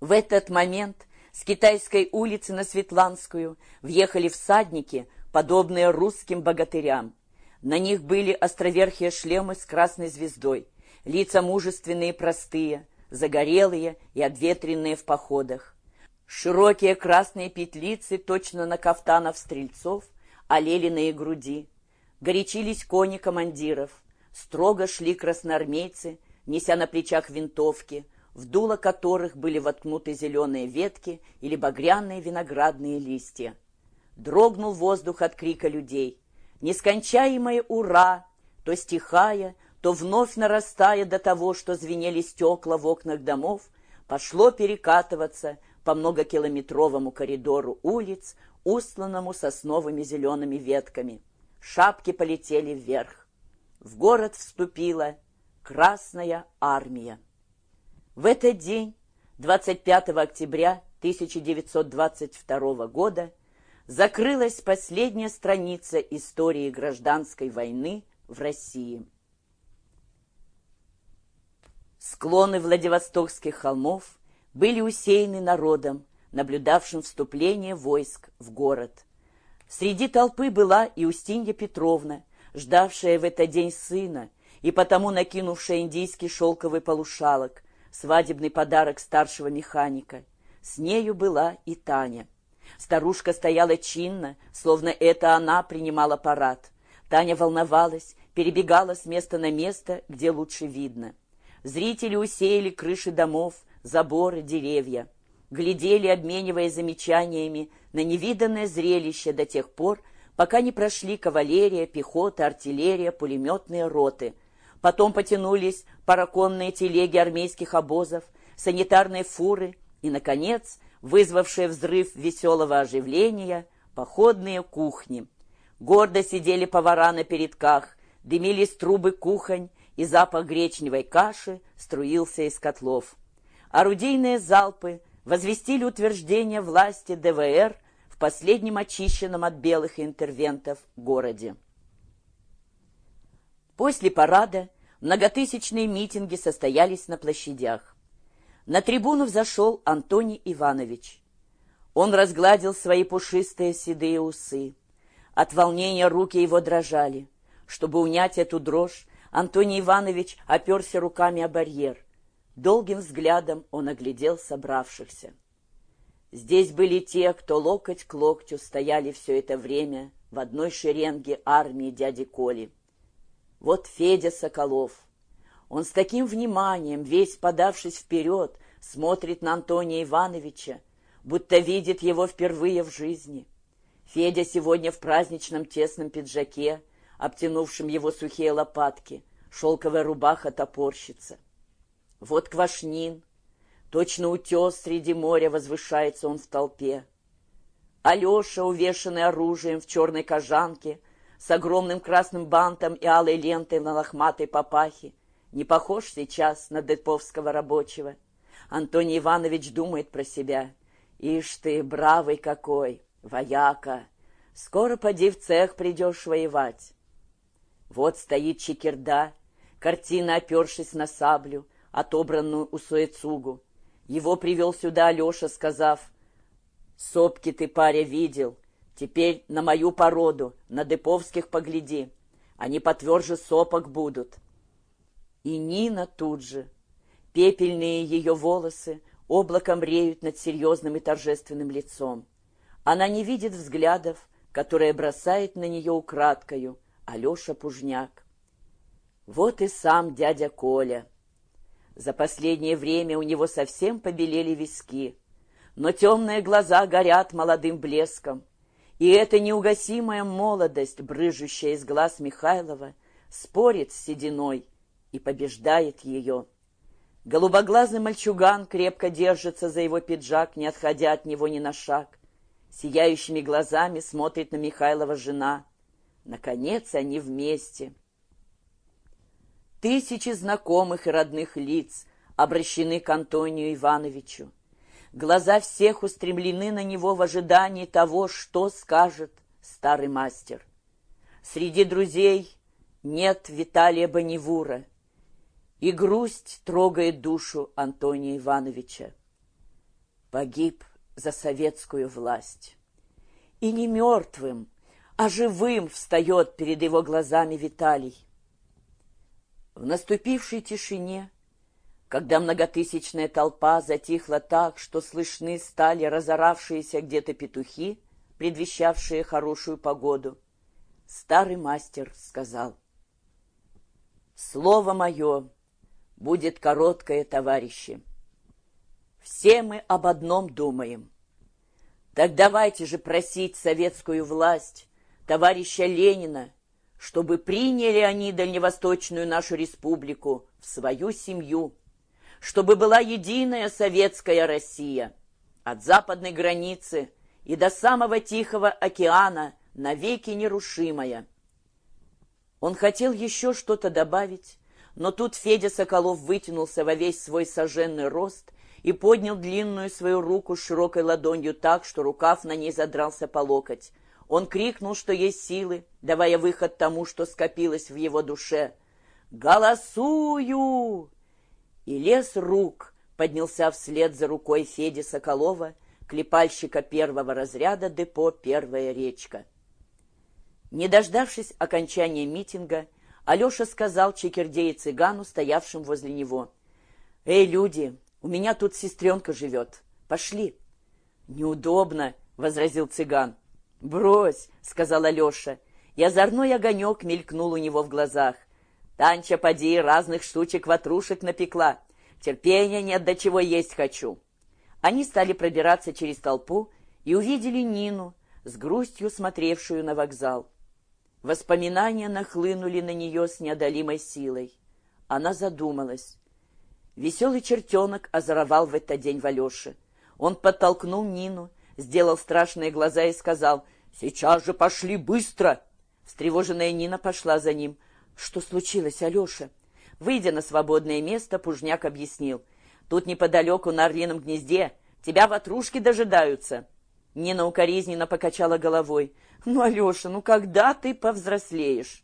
В этот момент с китайской улицы на Светланскую въехали всадники, подобные русским богатырям. На них были островерхие шлемы с красной звездой, лица мужественные и простые, загорелые и обветренные в походах. Широкие красные петлицы, точно на кафтанов стрельцов, олели на их груди. Горячились кони командиров. Строго шли красноармейцы, неся на плечах винтовки, в дуло которых были воткнуты зеленые ветки или багряные виноградные листья. Дрогнул воздух от крика людей. Нескончаемое «Ура!», то стихая, то вновь нарастая до того, что звенели стекла в окнах домов, пошло перекатываться по многокилометровому коридору улиц, устланному сосновыми зелеными ветками. Шапки полетели вверх. В город вступила Красная Армия. В этот день, 25 октября 1922 года, закрылась последняя страница истории гражданской войны в России. Склоны Владивостокских холмов были усеяны народом, наблюдавшим вступление войск в город. Среди толпы была и Устинья Петровна, ждавшая в этот день сына, и потому накинувшая индийский шелковый полушалок, свадебный подарок старшего механика. С нею была и Таня. Старушка стояла чинно, словно это она принимала парад. Таня волновалась, перебегала с места на место, где лучше видно. Зрители усеяли крыши домов, заборы, деревья. Глядели, обменивая замечаниями, на невиданное зрелище до тех пор, пока не прошли кавалерия, пехота, артиллерия, пулеметные роты — Потом потянулись параконные телеги армейских обозов, санитарные фуры и, наконец, вызвавшие взрыв веселого оживления, походные кухни. Гордо сидели повара на передках, дымились трубы кухонь, и запах гречневой каши струился из котлов. Орудийные залпы возвестили утверждение власти ДВР в последнем очищенном от белых интервентов городе. После парада Многотысячные митинги состоялись на площадях. На трибуну взошел Антоний Иванович. Он разгладил свои пушистые седые усы. От волнения руки его дрожали. Чтобы унять эту дрожь, Антоний Иванович оперся руками о барьер. Долгим взглядом он оглядел собравшихся. Здесь были те, кто локоть к локтю стояли все это время в одной шеренге армии дяди Коли. Вот Федя Соколов. Он с таким вниманием, весь подавшись вперед, смотрит на Антония Ивановича, будто видит его впервые в жизни. Федя сегодня в праздничном тесном пиджаке, обтянувшем его сухие лопатки, шелковая рубаха топорщится. Вот Квашнин, точно утес среди моря возвышается он в толпе. Алеша, увешанный оружием в черной кожанке, с огромным красным бантом и алой лентой на лохматой папахе, не похож сейчас на деповского рабочего. Антоний Иванович думает про себя. Ишь ты, бравый какой, вояка! Скоро поди в цех придешь воевать. Вот стоит Чекерда, картина, опершись на саблю, отобранную у Суэцугу. Его привел сюда Алеша, сказав, «Сопки ты, паря, видел, Теперь на мою породу, на Деповских погляди. Они потверже сопок будут. И Нина тут же. Пепельные ее волосы облаком реют над серьезным и торжественным лицом. Она не видит взглядов, которые бросает на нее украдкою Алеша Пужняк. Вот и сам дядя Коля. За последнее время у него совсем побелели виски, но темные глаза горят молодым блеском. И эта неугасимая молодость, брыжущая из глаз Михайлова, спорит с сединой и побеждает ее. Голубоглазый мальчуган крепко держится за его пиджак, не отходя от него ни на шаг. Сияющими глазами смотрит на Михайлова жена. Наконец они вместе. Тысячи знакомых и родных лиц обращены к Антонию Ивановичу. Глаза всех устремлены на него в ожидании того, что скажет старый мастер. Среди друзей нет Виталия Бонневура, и грусть трогает душу Антония Ивановича. погиб за советскую власть. И не мертвым, а живым встает перед его глазами Виталий. В наступившей тишине, когда многотысячная толпа затихла так, что слышны стали разоравшиеся где-то петухи, предвещавшие хорошую погоду, старый мастер сказал, «Слово мое будет короткое, товарищи. Все мы об одном думаем. Так давайте же просить советскую власть, товарища Ленина, чтобы приняли они дальневосточную нашу республику в свою семью, чтобы была единая советская Россия от западной границы и до самого Тихого океана навеки нерушимая. Он хотел еще что-то добавить, но тут Федя Соколов вытянулся во весь свой соженный рост и поднял длинную свою руку с широкой ладонью так, что рукав на ней задрался по локоть. Он крикнул, что есть силы, давая выход тому, что скопилось в его душе. «Голосую!» И лес рук поднялся вслед за рукой Феди Соколова, клепальщика первого разряда депо «Первая речка». Не дождавшись окончания митинга, Алеша сказал Чекерде и цыгану, стоявшим возле него. «Эй, люди, у меня тут сестренка живет. Пошли». «Неудобно», — возразил цыган. «Брось», — сказал Алеша, и озорной огонек мелькнул у него в глазах. «Танча, поди, разных штучек-ватрушек напекла. Терпения нет, до чего есть хочу». Они стали пробираться через толпу и увидели Нину, с грустью смотревшую на вокзал. Воспоминания нахлынули на нее с неодолимой силой. Она задумалась. Веселый чертенок озоровал в этот день в Алёше. Он подтолкнул Нину, сделал страшные глаза и сказал «Сейчас же пошли, быстро!» Встревоженная Нина пошла за ним. «Что случилось, Алеша?» Выйдя на свободное место, Пужняк объяснил. «Тут неподалеку на Орлином гнезде тебя ватрушки дожидаются». Нина укоризненно покачала головой. «Ну, Алеша, ну когда ты повзрослеешь?»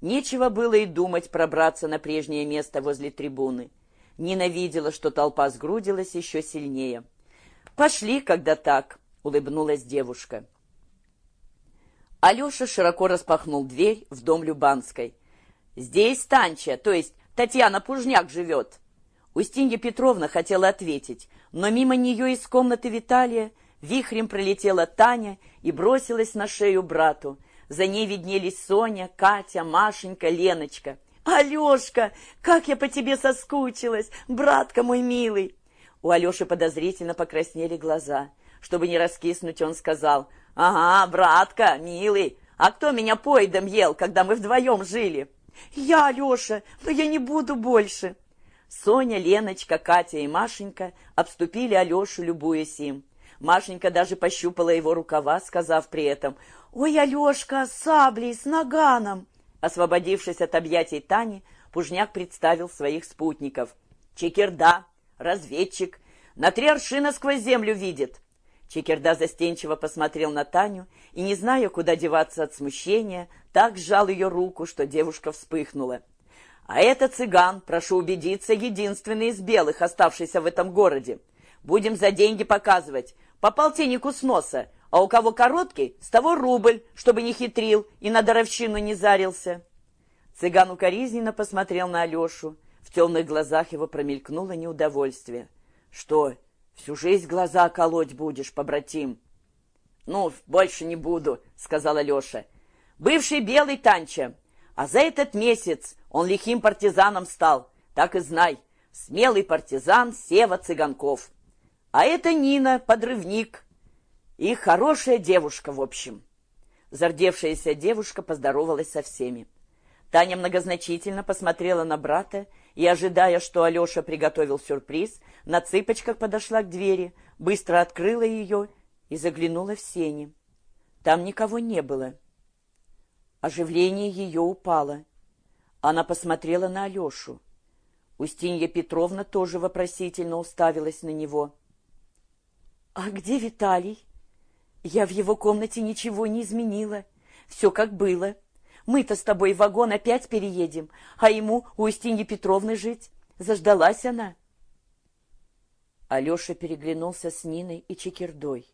Нечего было и думать пробраться на прежнее место возле трибуны. Нина видела, что толпа сгрудилась еще сильнее. «Пошли, когда так», — улыбнулась девушка. Алеша широко распахнул дверь в дом Любанской. «Здесь Танча, то есть Татьяна Пужняк живет». Устинья Петровна хотела ответить, но мимо нее из комнаты Виталия Вихрем пролетела Таня и бросилась на шею брату. За ней виднелись Соня, Катя, Машенька, Леночка. «Алешка, как я по тебе соскучилась! Братка мой милый!» У Алеши подозрительно покраснели глаза. Чтобы не раскиснуть, он сказал, «Ага, братка, милый, а кто меня поедом ел, когда мы вдвоем жили?» «Я, Алеша, но я не буду больше!» Соня, Леночка, Катя и Машенька обступили Алешу, любуясь им. Машенька даже пощупала его рукава, сказав при этом «Ой, Алешка, с саблей, с наганом!» Освободившись от объятий Тани, Пужняк представил своих спутников. «Чекерда, разведчик, на три аршина сквозь землю видит!» Чекерда застенчиво посмотрел на Таню и, не зная, куда деваться от смущения, так сжал ее руку, что девушка вспыхнула. «А это цыган, прошу убедиться, единственный из белых, оставшийся в этом городе. Будем за деньги показывать. По полтиннику с носа, а у кого короткий, с того рубль, чтобы не хитрил и на даровщину не зарился. Цыган укоризненно посмотрел на Алешу. В темных глазах его промелькнуло неудовольствие. «Что, всю жизнь глаза колоть будешь, побратим?» «Ну, больше не буду», — сказал Алеша. «Бывший белый Танча, а за этот месяц он лихим партизаном стал, так и знай, смелый партизан Сева Цыганков». А это Нина, подрывник. И хорошая девушка, в общем. Зардевшаяся девушка поздоровалась со всеми. Таня многозначительно посмотрела на брата и, ожидая, что Алеша приготовил сюрприз, на цыпочках подошла к двери, быстро открыла ее и заглянула в сени. Там никого не было. Оживление ее упало. Она посмотрела на Алешу. Устинья Петровна тоже вопросительно уставилась на него. «А где Виталий?» «Я в его комнате ничего не изменила. Все как было. Мы-то с тобой вагон опять переедем, а ему у Устиньи Петровны жить. Заждалась она». Алеша переглянулся с Ниной и Чекирдой.